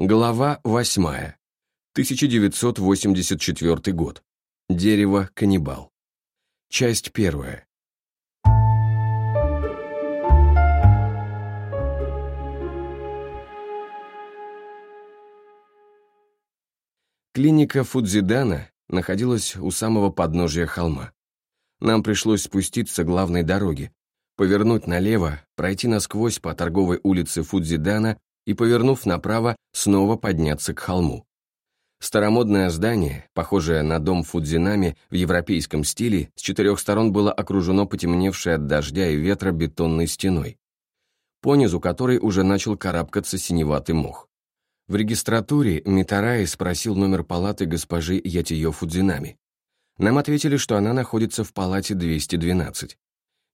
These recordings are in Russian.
Глава 8. 1984 год. Дерево-каннибал. Часть первая. Клиника Фудзидана находилась у самого подножия холма. Нам пришлось спуститься главной дороги, повернуть налево, пройти насквозь по торговой улице Фудзидана и, повернув направо, снова подняться к холму. Старомодное здание, похожее на дом Фудзинами в европейском стиле, с четырех сторон было окружено потемневшей от дождя и ветра бетонной стеной, понизу которой уже начал карабкаться синеватый мох. В регистратуре Митараи спросил номер палаты госпожи Ятиё Фудзинами. Нам ответили, что она находится в палате 212.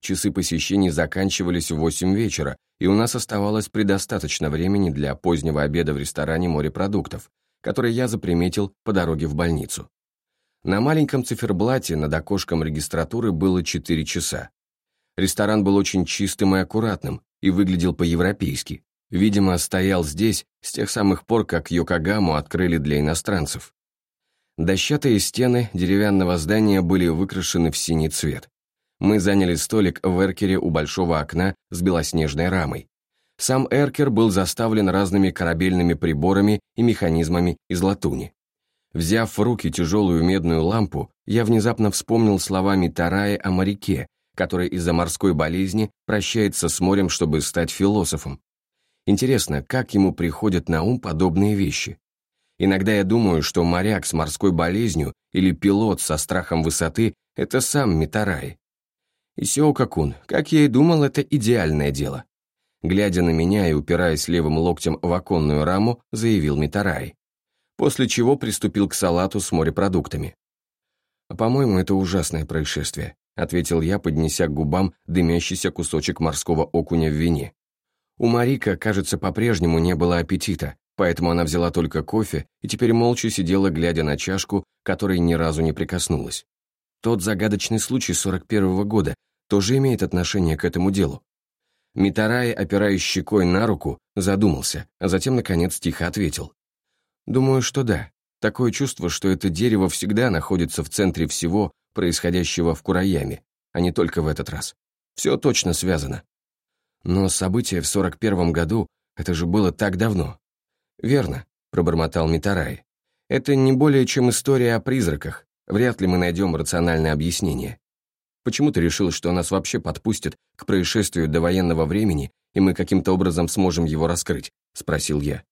Часы посещений заканчивались в 8 вечера, и у нас оставалось предостаточно времени для позднего обеда в ресторане морепродуктов, который я заприметил по дороге в больницу. На маленьком циферблате над окошком регистратуры было 4 часа. Ресторан был очень чистым и аккуратным и выглядел по-европейски. Видимо, стоял здесь с тех самых пор, как Йокогаму открыли для иностранцев. Дощатые стены деревянного здания были выкрашены в синий цвет. Мы заняли столик в эркере у большого окна с белоснежной рамой. Сам эркер был заставлен разными корабельными приборами и механизмами из латуни. Взяв в руки тяжелую медную лампу, я внезапно вспомнил словами Тарая о моряке, который из-за морской болезни прощается с морем, чтобы стать философом. Интересно, как ему приходят на ум подобные вещи? Иногда я думаю, что моряк с морской болезнью или пилот со страхом высоты — это сам Митарай. И Сиока-кун, как я и думал, это идеальное дело. Глядя на меня и упираясь левым локтем в оконную раму, заявил Митарай. После чего приступил к салату с морепродуктами. «А по-моему, это ужасное происшествие», ответил я, поднеся к губам дымящийся кусочек морского окуня в вине. У Марика, кажется, по-прежнему не было аппетита, поэтому она взяла только кофе и теперь молча сидела, глядя на чашку, которой ни разу не прикоснулась. Тот загадочный случай 41-го года тоже имеет отношение к этому делу. Митарай, опираясь щекой на руку, задумался, а затем, наконец, тихо ответил. «Думаю, что да. Такое чувство, что это дерево всегда находится в центре всего, происходящего в Кураяме, а не только в этот раз. Все точно связано. Но события в 41 году, это же было так давно. Верно, пробормотал Митарай. Это не более чем история о призраках. Вряд ли мы найдем рациональное объяснение. Почему ты решил, что нас вообще подпустят к происшествию до военного времени, и мы каким-то образом сможем его раскрыть?» — спросил я.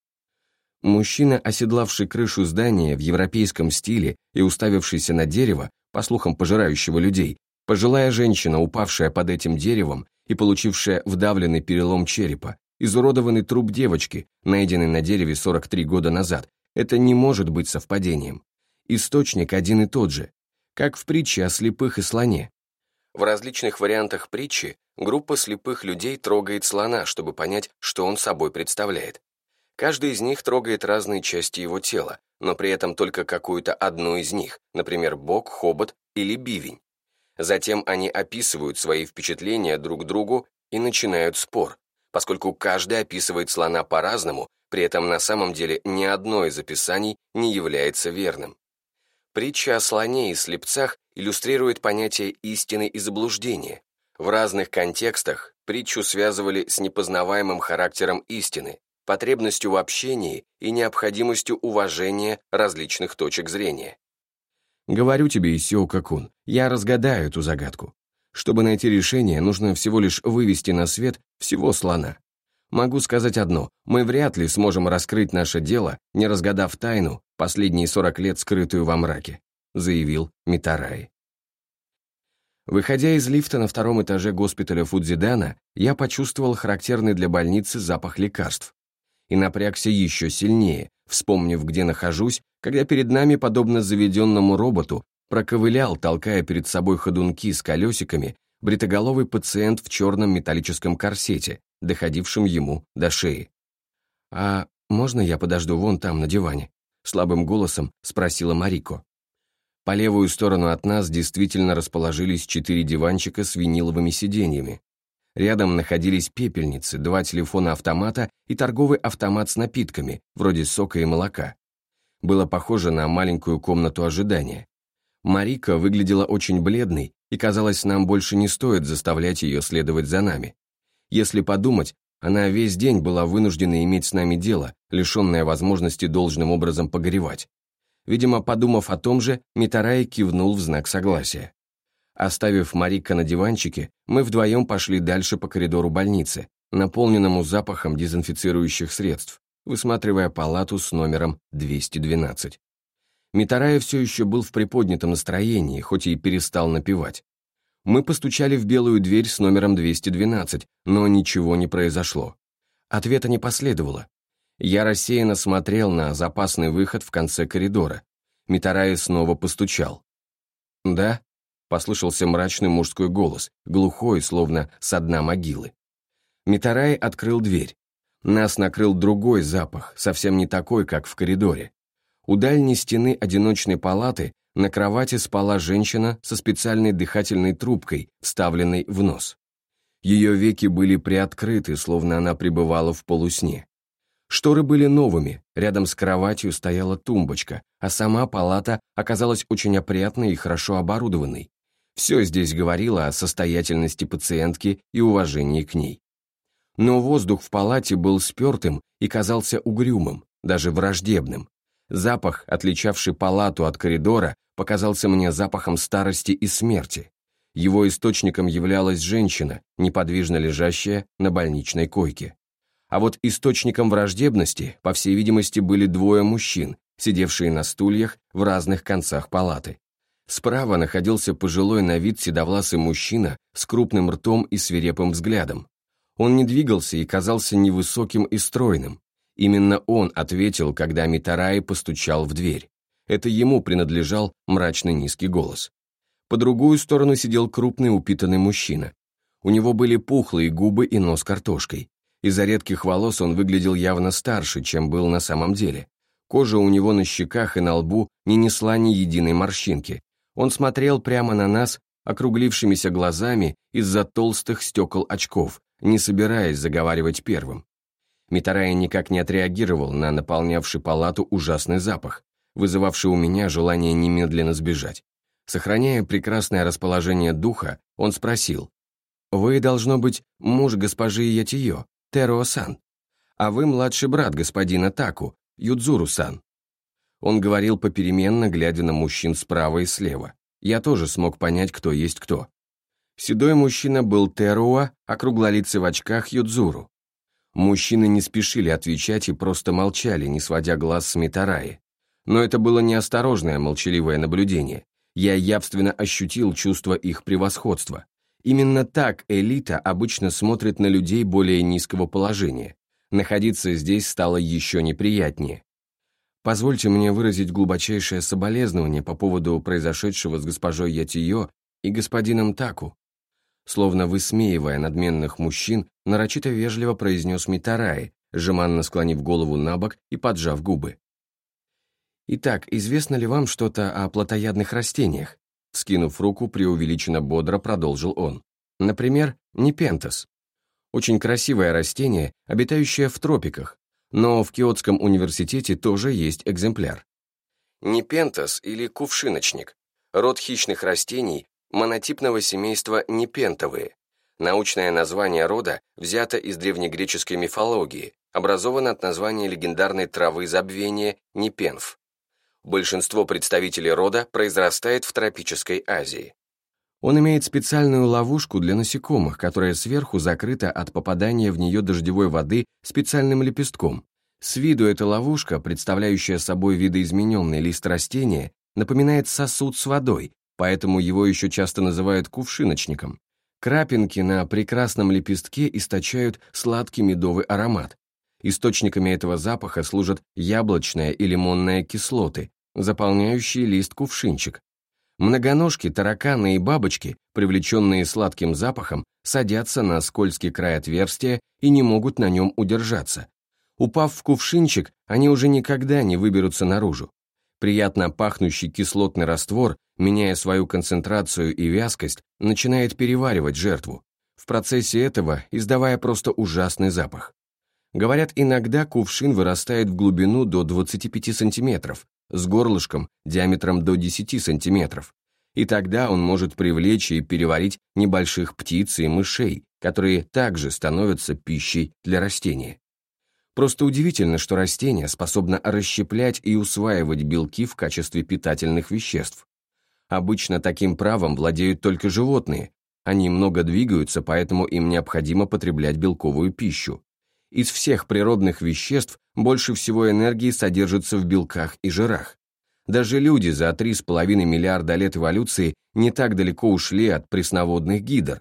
Мужчина, оседлавший крышу здания в европейском стиле и уставившийся на дерево, по слухам пожирающего людей, пожилая женщина, упавшая под этим деревом и получившая вдавленный перелом черепа, изуродованный труп девочки, найденный на дереве 43 года назад, это не может быть совпадением. Источник один и тот же, как в притче о слепых и слоне. В различных вариантах притчи группа слепых людей трогает слона, чтобы понять, что он собой представляет. Каждый из них трогает разные части его тела, но при этом только какую-то одну из них, например, бок, хобот или бивень. Затем они описывают свои впечатления друг другу и начинают спор, поскольку каждый описывает слона по-разному, при этом на самом деле ни одно из описаний не является верным. Притча о слоне и слепцах иллюстрирует понятие истины и заблуждения. В разных контекстах притчу связывали с непознаваемым характером истины, потребностью в общении и необходимостью уважения различных точек зрения. Говорю тебе, Исио Какун, я разгадаю эту загадку. Чтобы найти решение, нужно всего лишь вывести на свет всего слона. Могу сказать одно, мы вряд ли сможем раскрыть наше дело, не разгадав тайну, последние 40 лет скрытую во мраке, заявил Митарай. Выходя из лифта на втором этаже госпиталя Фудзидана, я почувствовал характерный для больницы запах лекарств. И напрягся еще сильнее, вспомнив, где нахожусь, когда перед нами, подобно заведенному роботу, проковылял, толкая перед собой ходунки с колесиками, бритоголовый пациент в черном металлическом корсете, доходившим ему до шеи. «А можно я подожду вон там, на диване?» Слабым голосом спросила Марико. По левую сторону от нас действительно расположились четыре диванчика с виниловыми сиденьями. Рядом находились пепельницы, два телефона-автомата и торговый автомат с напитками, вроде сока и молока. Было похоже на маленькую комнату ожидания. Марика выглядела очень бледной, и казалось, нам больше не стоит заставлять ее следовать за нами. Если подумать, она весь день была вынуждена иметь с нами дело, лишенная возможности должным образом погоревать. Видимо, подумав о том же, Митарай кивнул в знак согласия. Оставив Марика на диванчике, мы вдвоем пошли дальше по коридору больницы, наполненному запахом дезинфицирующих средств, высматривая палату с номером 212. Митарай все еще был в приподнятом настроении, хоть и перестал напевать. Мы постучали в белую дверь с номером 212, но ничего не произошло. Ответа не последовало. Я рассеянно смотрел на запасный выход в конце коридора. Митарай снова постучал. «Да?» послышался мрачный мужской голос, глухой, словно со дна могилы. Митарай открыл дверь. Нас накрыл другой запах, совсем не такой, как в коридоре. У дальней стены одиночной палаты на кровати спала женщина со специальной дыхательной трубкой, вставленной в нос. Ее веки были приоткрыты, словно она пребывала в полусне. Шторы были новыми, рядом с кроватью стояла тумбочка, а сама палата оказалась очень опрятной и хорошо оборудованной. Все здесь говорило о состоятельности пациентки и уважении к ней. Но воздух в палате был спертым и казался угрюмым, даже враждебным. Запах, отличавший палату от коридора, показался мне запахом старости и смерти. Его источником являлась женщина, неподвижно лежащая на больничной койке. А вот источником враждебности, по всей видимости, были двое мужчин, сидевшие на стульях в разных концах палаты. Справа находился пожилой на вид седовласый мужчина с крупным ртом и свирепым взглядом. Он не двигался и казался невысоким и стройным. Именно он ответил, когда Митараи постучал в дверь. Это ему принадлежал мрачный низкий голос. По другую сторону сидел крупный упитанный мужчина. У него были пухлые губы и нос картошкой. Из-за редких волос он выглядел явно старше, чем был на самом деле. Кожа у него на щеках и на лбу не несла ни единой морщинки, он смотрел прямо на нас округлившимися глазами из-за толстых стекол очков, не собираясь заговаривать первым. Митарай никак не отреагировал на наполнявший палату ужасный запах, вызывавший у меня желание немедленно сбежать. Сохраняя прекрасное расположение духа, он спросил, «Вы, должно быть, муж госпожи Ятиё, Теро-сан, а вы младший брат господина Таку, Юдзуру-сан». Он говорил попеременно, глядя на мужчин справа и слева. Я тоже смог понять, кто есть кто. Седой мужчина был Теруа, а круглолицый в очках Юдзуру. Мужчины не спешили отвечать и просто молчали, не сводя глаз с Митараи. Но это было неосторожное, молчаливое наблюдение. Я явственно ощутил чувство их превосходства. Именно так элита обычно смотрит на людей более низкого положения. Находиться здесь стало еще неприятнее. Позвольте мне выразить глубочайшее соболезнование по поводу произошедшего с госпожой Ятиё и господином Таку. Словно высмеивая надменных мужчин, нарочито вежливо произнес Митараи, жеманно склонив голову на бок и поджав губы. «Итак, известно ли вам что-то о плотоядных растениях?» Скинув руку, преувеличенно бодро продолжил он. Например, непентас. Очень красивое растение, обитающее в тропиках, но в Киотском университете тоже есть экземпляр. Непентас или кувшиночник – род хищных растений монотипного семейства непентовые. Научное название рода взято из древнегреческой мифологии, образовано от названия легендарной травы забвения непенф. Большинство представителей рода произрастает в тропической Азии. Он имеет специальную ловушку для насекомых, которая сверху закрыта от попадания в нее дождевой воды специальным лепестком. С виду эта ловушка, представляющая собой видоизмененный лист растения, напоминает сосуд с водой, поэтому его еще часто называют кувшиночником. Крапинки на прекрасном лепестке источают сладкий медовый аромат. Источниками этого запаха служат яблочная и лимонная кислоты, заполняющие лист кувшинчик, Многоножки, тараканы и бабочки, привлеченные сладким запахом, садятся на скользкий край отверстия и не могут на нем удержаться. Упав в кувшинчик, они уже никогда не выберутся наружу. Приятно пахнущий кислотный раствор, меняя свою концентрацию и вязкость, начинает переваривать жертву. в процессе этого издавая просто ужасный запах. Говорят, иногда кувшин вырастает в глубину до 25 сантиметров, с горлышком диаметром до 10 сантиметров, и тогда он может привлечь и переварить небольших птиц и мышей, которые также становятся пищей для растения. Просто удивительно, что растение способно расщеплять и усваивать белки в качестве питательных веществ. Обычно таким правом владеют только животные. Они много двигаются, поэтому им необходимо потреблять белковую пищу. Из всех природных веществ больше всего энергии содержится в белках и жирах. Даже люди за 3,5 миллиарда лет эволюции не так далеко ушли от пресноводных гидр,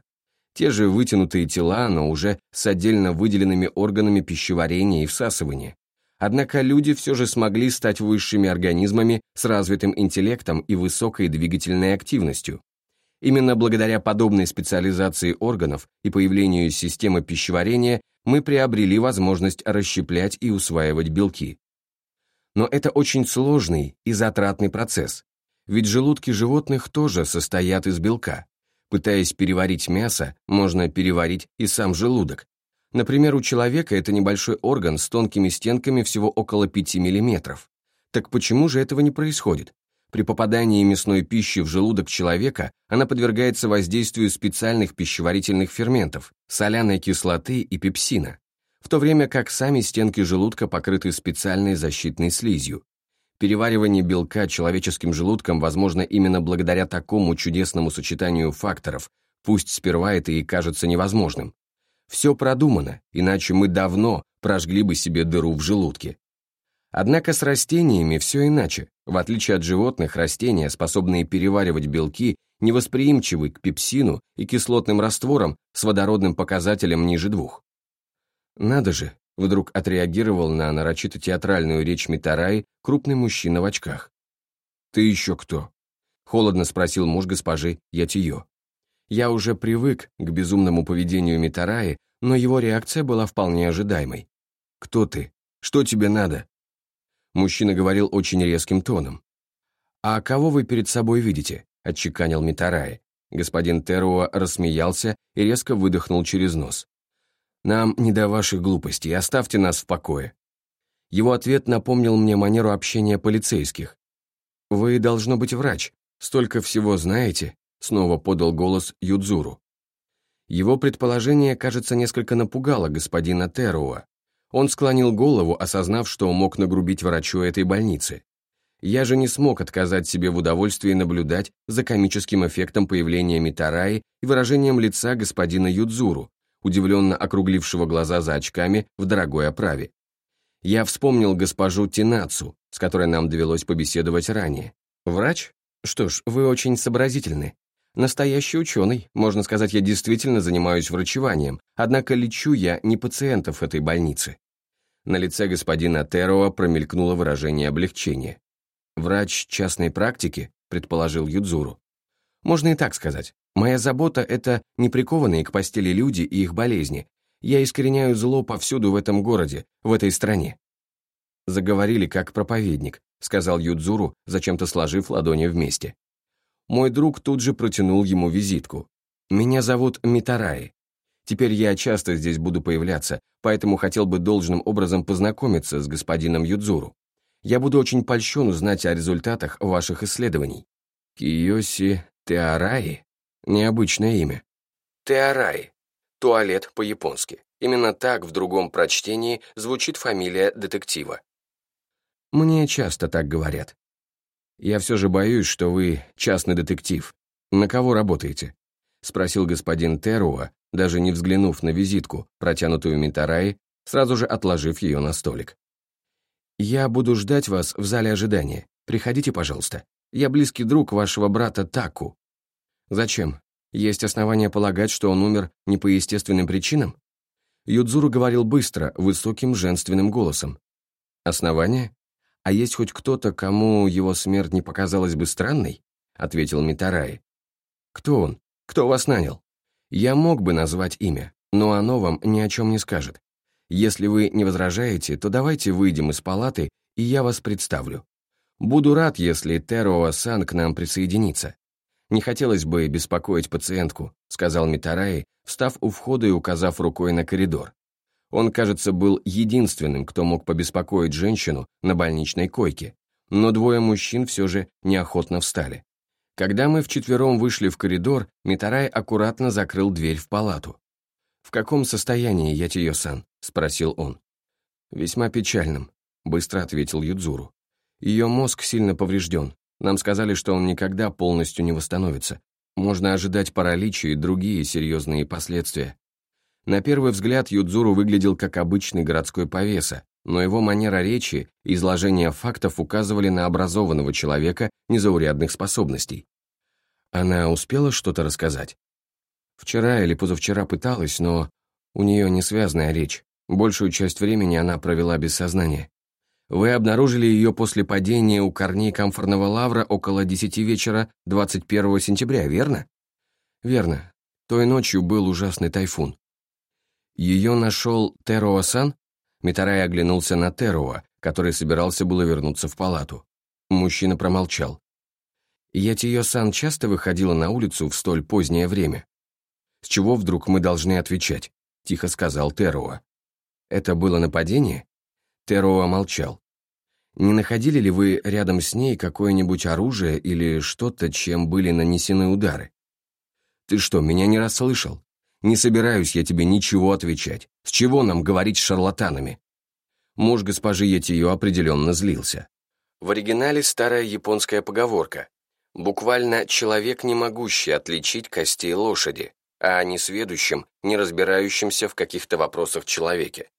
те же вытянутые тела, но уже с отдельно выделенными органами пищеварения и всасывания. Однако люди все же смогли стать высшими организмами с развитым интеллектом и высокой двигательной активностью. Именно благодаря подобной специализации органов и появлению системы пищеварения мы приобрели возможность расщеплять и усваивать белки. Но это очень сложный и затратный процесс, ведь желудки животных тоже состоят из белка. Пытаясь переварить мясо, можно переварить и сам желудок. Например, у человека это небольшой орган с тонкими стенками всего около 5 мм. Так почему же этого не происходит? При попадании мясной пищи в желудок человека она подвергается воздействию специальных пищеварительных ферментов, соляной кислоты и пепсина, в то время как сами стенки желудка покрыты специальной защитной слизью. Переваривание белка человеческим желудком возможно именно благодаря такому чудесному сочетанию факторов, пусть сперва это и кажется невозможным. Все продумано, иначе мы давно прожгли бы себе дыру в желудке. Однако с растениями все иначе. В отличие от животных, растения, способные переваривать белки, невосприимчивы к пепсину и кислотным растворам с водородным показателем ниже двух. Надо же, Вдруг отреагировал на нарочито театральную речь Митараи крупный мужчина в очках. «Ты еще кто?» — холодно спросил муж госпожи Ятиё. Я уже привык к безумному поведению Митараи, но его реакция была вполне ожидаемой. «Кто ты? Что тебе надо?» Мужчина говорил очень резким тоном. «А кого вы перед собой видите?» — отчеканил Митараи. Господин Теруа рассмеялся и резко выдохнул через нос. Нам не до ваших глупостей, оставьте нас в покое». Его ответ напомнил мне манеру общения полицейских. «Вы, должно быть, врач. Столько всего знаете», — снова подал голос Юдзуру. Его предположение, кажется, несколько напугало господина Теруа. Он склонил голову, осознав, что мог нагрубить врачу этой больницы. Я же не смог отказать себе в удовольствии наблюдать за комическим эффектом появления Митараи и выражением лица господина Юдзуру, удивленно округлившего глаза за очками в дорогой оправе. Я вспомнил госпожу Тинацу, с которой нам довелось побеседовать ранее. Врач? Что ж, вы очень сообразительны. Настоящий ученый, можно сказать, я действительно занимаюсь врачеванием, однако лечу я не пациентов этой больницы. На лице господина Тероа промелькнуло выражение облегчения. «Врач частной практики?» — предположил Юдзуру. «Можно и так сказать. Моя забота — это не прикованные к постели люди и их болезни. Я искореняю зло повсюду в этом городе, в этой стране. Заговорили как проповедник, сказал Юдзуру, зачем-то сложив ладони вместе. Мой друг тут же протянул ему визитку. «Меня зовут Митараи. Теперь я часто здесь буду появляться, поэтому хотел бы должным образом познакомиться с господином Юдзуру. Я буду очень польщен узнать о результатах ваших исследований». «Киоси Теараи?» Необычное имя. Теарай. Туалет по-японски. Именно так в другом прочтении звучит фамилия детектива. Мне часто так говорят. Я все же боюсь, что вы частный детектив. На кого работаете? Спросил господин Теруа, даже не взглянув на визитку, протянутую Митараи, сразу же отложив ее на столик. «Я буду ждать вас в зале ожидания. Приходите, пожалуйста. Я близкий друг вашего брата Таку. Зачем? Есть основания полагать, что он умер не по естественным причинам? Юдзуру говорил быстро, высоким женственным голосом. Основания? А есть хоть кто-то, кому его смерть не показалась бы странной? Ответил Митараи. Кто он? Кто вас нанял? Я мог бы назвать имя, но оно вам ни о чем не скажет. Если вы не возражаете, то давайте выйдем из палаты, и я вас представлю. Буду рад, если Теруа-сан к нам присоединится. «Не хотелось бы беспокоить пациентку», — сказал Митараи, встав у входа и указав рукой на коридор. Он, кажется, был единственным, кто мог побеспокоить женщину на больничной койке, но двое мужчин все же неохотно встали. Когда мы вчетвером вышли в коридор, Митарай аккуратно закрыл дверь в палату. «В каком состоянии Ятиё-сан?» — спросил он. «Весьма печальным», — быстро ответил Юдзуру. «Ее мозг сильно поврежден. Нам сказали, что он никогда полностью не восстановится. Можно ожидать паралича и другие серьезные последствия». На первый взгляд Юдзуру выглядел как обычный городской повеса, но его манера речи и изложение фактов указывали на образованного человека незаурядных способностей. Она успела что-то рассказать? Вчера или позавчера пыталась, но у нее не связанная речь. Большую часть времени она провела без сознания. Вы обнаружили ее после падения у корней камфорного лавра около 10 вечера 21 сентября, верно? Верно. Той ночью был ужасный тайфун. Ее нашел Теруа-сан? Митарай оглянулся на Теруа, который собирался было вернуться в палату. Мужчина промолчал. Ятиё-сан часто выходила на улицу в столь позднее время. «С чего вдруг мы должны отвечать?» — тихо сказал Теруа. «Это было нападение?» Теруа молчал. «Не находили ли вы рядом с ней какое-нибудь оружие или что-то, чем были нанесены удары?» «Ты что, меня не расслышал? Не собираюсь я тебе ничего отвечать. С чего нам говорить с шарлатанами?» Муж госпожи Етиё определенно злился. В оригинале старая японская поговорка. Буквально «человек, не могущий отличить костей лошади», а не сведущим, не разбирающимся в каких-то вопросах человеке.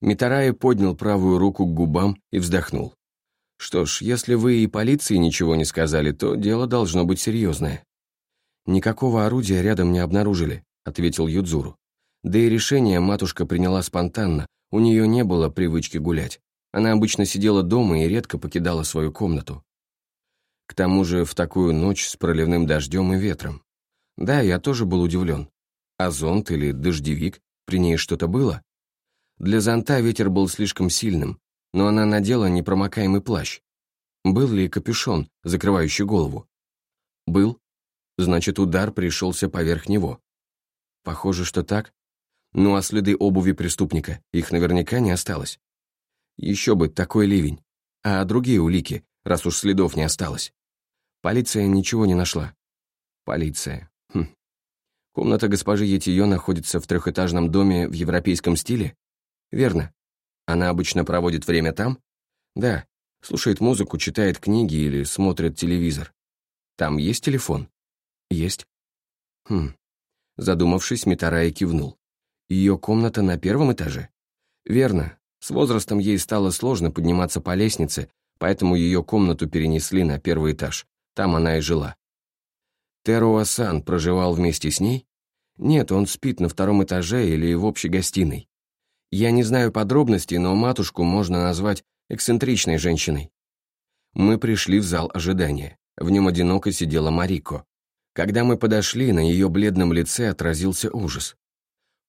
Митарай поднял правую руку к губам и вздохнул. «Что ж, если вы и полиции ничего не сказали, то дело должно быть серьезное». «Никакого орудия рядом не обнаружили», — ответил Юдзуру. Да и решение матушка приняла спонтанно, у нее не было привычки гулять. Она обычно сидела дома и редко покидала свою комнату. К тому же в такую ночь с проливным дождем и ветром. Да, я тоже был удивлен. А зонт или дождевик, при ней что-то было? Для зонта ветер был слишком сильным, но она надела непромокаемый плащ. Был ли капюшон, закрывающий голову? Был. Значит, удар пришелся поверх него. Похоже, что так. Ну а следы обуви преступника, их наверняка не осталось. Еще бы, такой ливень. А другие улики, раз уж следов не осталось. Полиция ничего не нашла. Полиция. Хм. Комната госпожи Етиё находится в трехэтажном доме в европейском стиле? Верно. Она обычно проводит время там? Да. Слушает музыку, читает книги или смотрит телевизор. Там есть телефон? Есть. Хм. Задумавшись, Митарай кивнул. Ее комната на первом этаже? Верно. С возрастом ей стало сложно подниматься по лестнице, поэтому ее комнату перенесли на первый этаж. Там она и жила. Теруа-сан проживал вместе с ней? Нет, он спит на втором этаже или в общей гостиной. Я не знаю подробностей, но матушку можно назвать эксцентричной женщиной. Мы пришли в зал ожидания. В нем одиноко сидела Марико. Когда мы подошли, на ее бледном лице отразился ужас.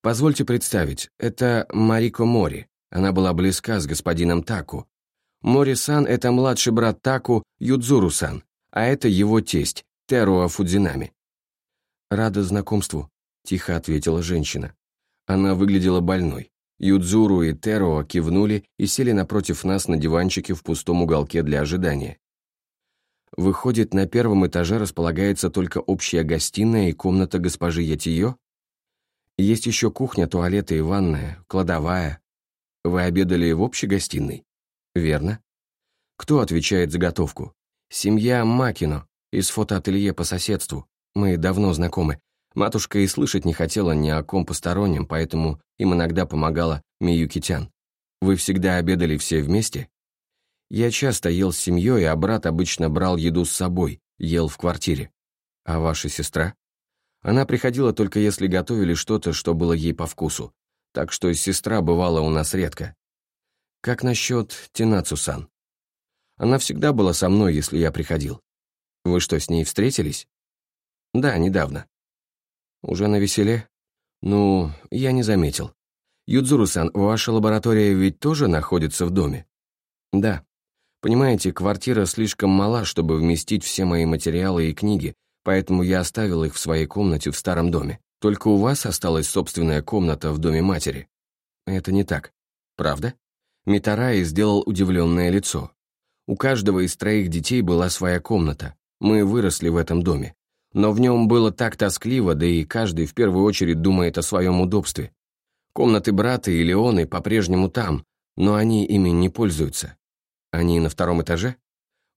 Позвольте представить, это Марико Мори. Она была близка с господином Таку. Мори-сан — это младший брат Таку Юдзуру-сан, а это его тесть, Теруа Фудзинами. «Рада знакомству», — тихо ответила женщина. Она выглядела больной. Юдзуру и Теруа кивнули и сели напротив нас на диванчике в пустом уголке для ожидания. Выходит, на первом этаже располагается только общая гостиная и комната госпожи Ятиё? Есть еще кухня, туалет и ванная, кладовая. Вы обедали в общей гостиной? Верно. Кто отвечает за готовку? Семья Макино из фотоателье по соседству. Мы давно знакомы. Матушка и слышать не хотела ни о ком постороннем, поэтому им иногда помогала Миюкитян. Вы всегда обедали все вместе? Я часто ел с семьей, а брат обычно брал еду с собой, ел в квартире. А ваша сестра? Она приходила только если готовили что-то, что было ей по вкусу. Так что сестра бывала у нас редко. Как насчет Тинацу-сан? Она всегда была со мной, если я приходил. Вы что, с ней встретились? Да, недавно. Уже на веселе? Ну, я не заметил. Юдзуру-сан, ваша лаборатория ведь тоже находится в доме? Да. Понимаете, квартира слишком мала, чтобы вместить все мои материалы и книги, поэтому я оставил их в своей комнате в старом доме. Только у вас осталась собственная комната в доме матери. Это не так. Правда? Митараи сделал удивленное лицо. У каждого из троих детей была своя комната. Мы выросли в этом доме. Но в нем было так тоскливо, да и каждый в первую очередь думает о своем удобстве. Комнаты брата и Леоны по-прежнему там, но они ими не пользуются. Они на втором этаже?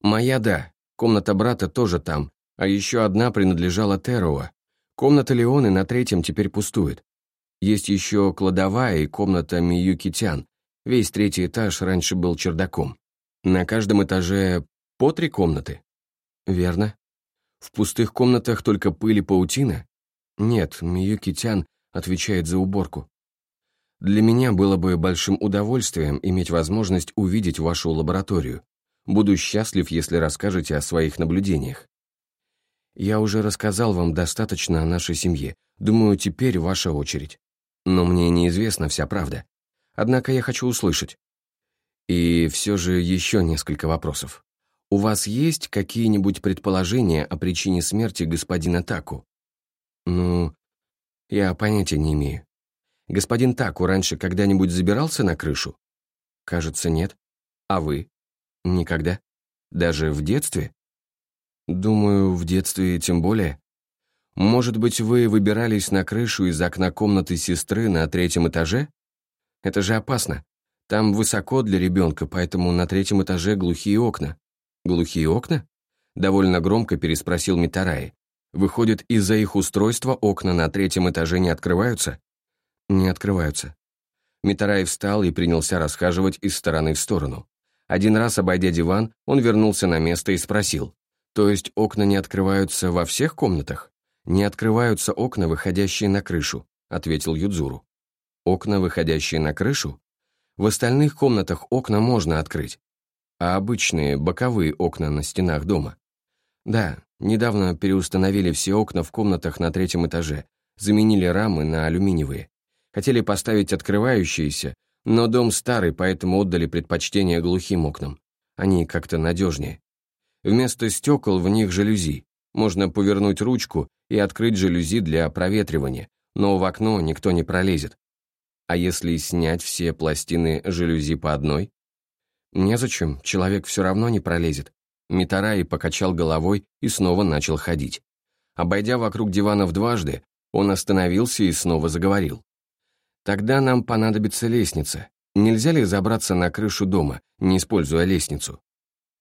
Моя, да. Комната брата тоже там, а еще одна принадлежала Теруа. Комната Леоны на третьем теперь пустует. Есть еще кладовая и комната Миюкитян. Весь третий этаж раньше был чердаком. На каждом этаже по три комнаты. Верно. В пустых комнатах только пыль и паутина? Нет, Миюкитян отвечает за уборку. Для меня было бы большим удовольствием иметь возможность увидеть вашу лабораторию. Буду счастлив, если расскажете о своих наблюдениях. Я уже рассказал вам достаточно о нашей семье. Думаю, теперь ваша очередь. Но мне неизвестна вся правда. Однако я хочу услышать. И все же еще несколько вопросов. У вас есть какие-нибудь предположения о причине смерти господина Таку? Ну, я понятия не имею. Господин Таку раньше когда-нибудь забирался на крышу? Кажется, нет. А вы? Никогда? Даже в детстве? Думаю, в детстве тем более. Может быть, вы выбирались на крышу из окна комнаты сестры на третьем этаже? Это же опасно. Там высоко для ребенка, поэтому на третьем этаже глухие окна. Глухие окна? Довольно громко переспросил Митараи. Выходит, из-за их устройства окна на третьем этаже не открываются? Не открываются. Митарай встал и принялся расхаживать из стороны в сторону. Один раз, обойдя диван, он вернулся на место и спросил, «То есть окна не открываются во всех комнатах?» «Не открываются окна, выходящие на крышу», — ответил Юдзуру. «Окна, выходящие на крышу? В остальных комнатах окна можно открыть, а обычные боковые окна на стенах дома. Да, недавно переустановили все окна в комнатах на третьем этаже, заменили рамы на алюминиевые. Хотели поставить открывающиеся, но дом старый, поэтому отдали предпочтение глухим окнам. Они как-то надежнее. Вместо стекол в них жалюзи. Можно повернуть ручку и открыть жалюзи для проветривания, но в окно никто не пролезет. А если снять все пластины жалюзи по одной? Незачем, человек все равно не пролезет. Митараи покачал головой и снова начал ходить. Обойдя вокруг дивана в дважды, он остановился и снова заговорил. Тогда нам понадобится лестница. Нельзя ли забраться на крышу дома, не используя лестницу?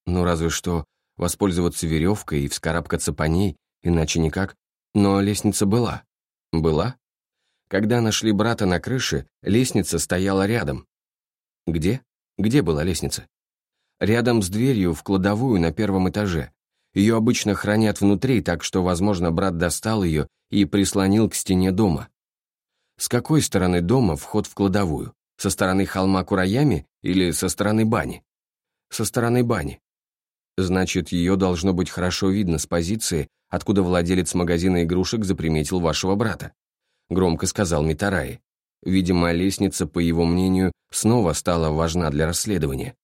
Ну, разве что воспользоваться веревкой и вскарабкаться по ней, иначе никак. Но лестница была. Была? Когда нашли брата на крыше, лестница стояла рядом. Где? Где была лестница? Рядом с дверью в кладовую на первом этаже. Ее обычно хранят внутри, так что, возможно, брат достал ее и прислонил к стене дома. С какой стороны дома вход в кладовую? Со стороны холма Кураями или со стороны бани? Со стороны бани. Значит, ее должно быть хорошо видно с позиции, откуда владелец магазина игрушек заприметил вашего брата. Громко сказал Митараи. Видимо, лестница, по его мнению, снова стала важна для расследования.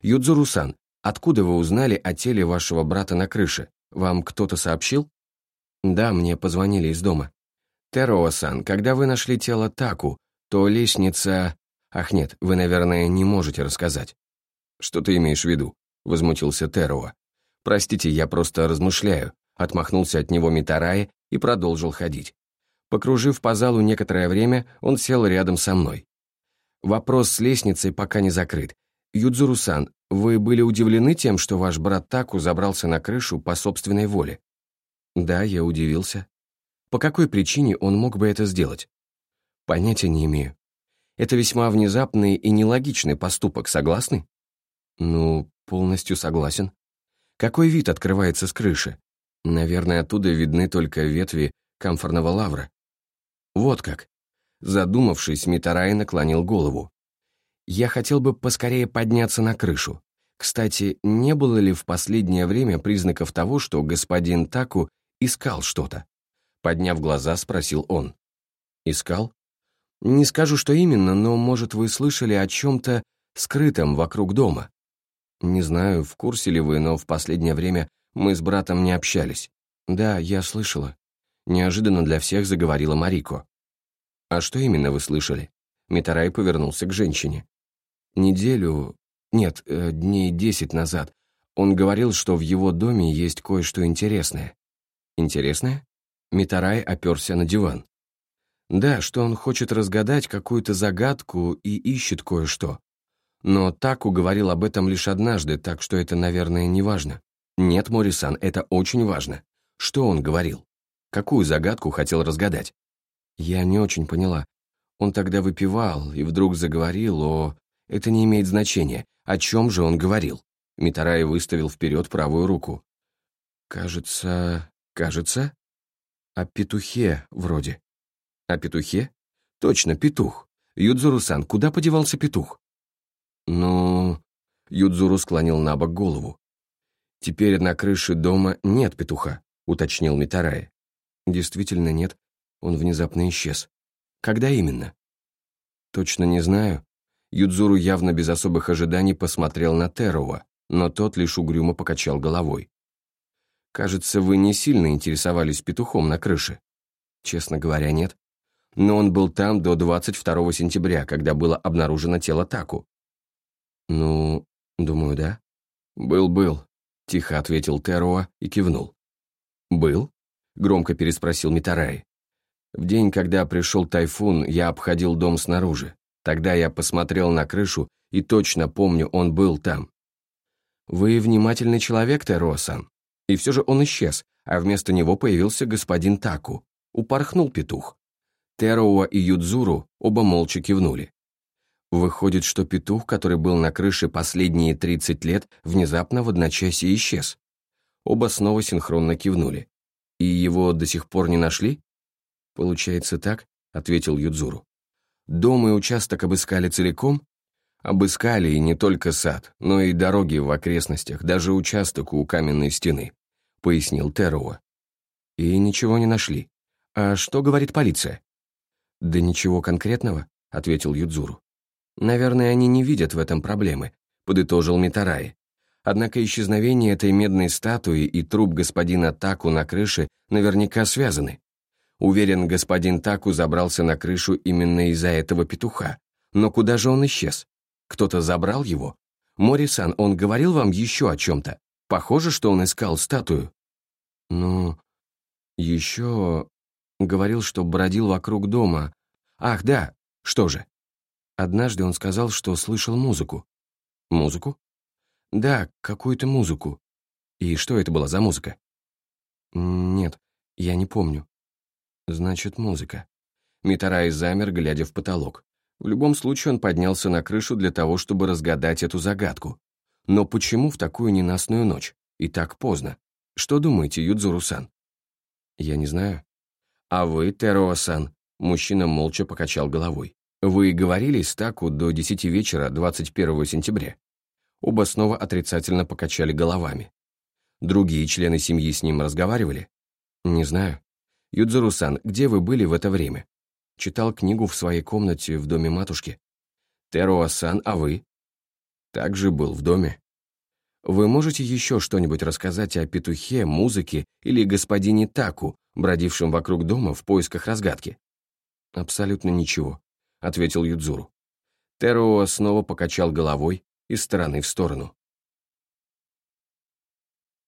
Юдзурусан, откуда вы узнали о теле вашего брата на крыше? Вам кто-то сообщил? Да, мне позвонили из дома. Тероа-сан, когда вы нашли тело Таку, то лестница... Ах нет, вы, наверное, не можете рассказать. Что ты имеешь в виду? Возмутился Тероа. Простите, я просто размышляю. Отмахнулся от него Митарай и продолжил ходить. Покружив по залу некоторое время, он сел рядом со мной. Вопрос с лестницей пока не закрыт. Юдзуру-сан, вы были удивлены тем, что ваш брат Таку забрался на крышу по собственной воле? Да, я удивился. По какой причине он мог бы это сделать? Понятия не имею. Это весьма внезапный и нелогичный поступок, согласны? Ну, полностью согласен. Какой вид открывается с крыши? Наверное, оттуда видны только ветви камфорного лавра. Вот как. Задумавшись, Митарай наклонил голову. Я хотел бы поскорее подняться на крышу. Кстати, не было ли в последнее время признаков того, что господин Таку искал что-то? Подняв глаза, спросил он. «Искал?» «Не скажу, что именно, но, может, вы слышали о чем-то скрытом вокруг дома?» «Не знаю, в курсе ли вы, но в последнее время мы с братом не общались». «Да, я слышала». Неожиданно для всех заговорила Марико. «А что именно вы слышали?» Митарай повернулся к женщине. «Неделю... Нет, э, дней десять назад он говорил, что в его доме есть кое-что интересное». «Интересное?» Митарай оперся на диван. «Да, что он хочет разгадать какую-то загадку и ищет кое-что. Но Таку говорил об этом лишь однажды, так что это, наверное, не важно. Нет, Морисан, это очень важно. Что он говорил? Какую загадку хотел разгадать? Я не очень поняла. Он тогда выпивал и вдруг заговорил о... Это не имеет значения. О чем же он говорил? Митарай выставил вперед правую руку. Кажется... Кажется? О петухе, вроде. О петухе? Точно, петух. Юдзуру-сан, куда подевался петух? Ну... Юдзуру склонил на бок голову. «Теперь на крыше дома нет петуха», — уточнил Митарай. «Действительно нет. Он внезапно исчез. Когда именно?» «Точно не знаю». Юдзуру явно без особых ожиданий посмотрел на Терова, но тот лишь угрюмо покачал головой. «Кажется, вы не сильно интересовались петухом на крыше». «Честно говоря, нет. Но он был там до 22 сентября, когда было обнаружено тело Таку». «Ну, думаю, да». «Был-был», — тихо ответил Теруа и кивнул. «Был?» — громко переспросил Митарай. В день, когда пришел тайфун, я обходил дом снаружи. Тогда я посмотрел на крышу и точно помню, он был там. Вы внимательный человек, Теруа-сан. И все же он исчез, а вместо него появился господин Таку. Упорхнул петух. Теруа и Юдзуру оба молча кивнули. Выходит, что петух, который был на крыше последние 30 лет, внезапно в одночасье исчез. Оба снова синхронно кивнули. И его до сих пор не нашли? Получается так, ответил Юдзуру. Дом и участок обыскали целиком? Обыскали и не только сад, но и дороги в окрестностях, даже участок у каменной стены, пояснил Теруа. И ничего не нашли. А что говорит полиция? Да ничего конкретного, ответил Юдзуру. Наверное, они не видят в этом проблемы, подытожил Митараи. Однако исчезновение этой медной статуи и труп господина Таку на крыше наверняка связаны. Уверен, господин Таку забрался на крышу именно из-за этого петуха. Но куда же он исчез? Кто-то забрал его? Морисан, он говорил вам еще о чем-то? Похоже, что он искал статую. Ну, еще... Говорил, что бродил вокруг дома. Ах, да, что же? Однажды он сказал, что слышал музыку. Музыку? Да, какую-то музыку. И что это была за музыка? Нет, я не помню. Значит, музыка. Митарай замер, глядя в потолок. В любом случае он поднялся на крышу для того, чтобы разгадать эту загадку. Но почему в такую ненастную ночь? И так поздно. Что думаете, Юдзуру-сан? Я не знаю. А вы, Теруо-сан? Мужчина молча покачал головой. Вы говорили с Таку до 10 вечера 21 сентября. Оба снова отрицательно покачали головами. Другие члены семьи с ним разговаривали? Не знаю. Юдзуру-сан, где вы были в это время? Читал книгу в своей комнате в доме матушки. Теруа-сан, а вы? Также был в доме. Вы можете еще что-нибудь рассказать о петухе, музыке или господине Таку, бродившем вокруг дома в поисках разгадки? Абсолютно ничего. — ответил Юдзуру. Теруо снова покачал головой из стороны в сторону.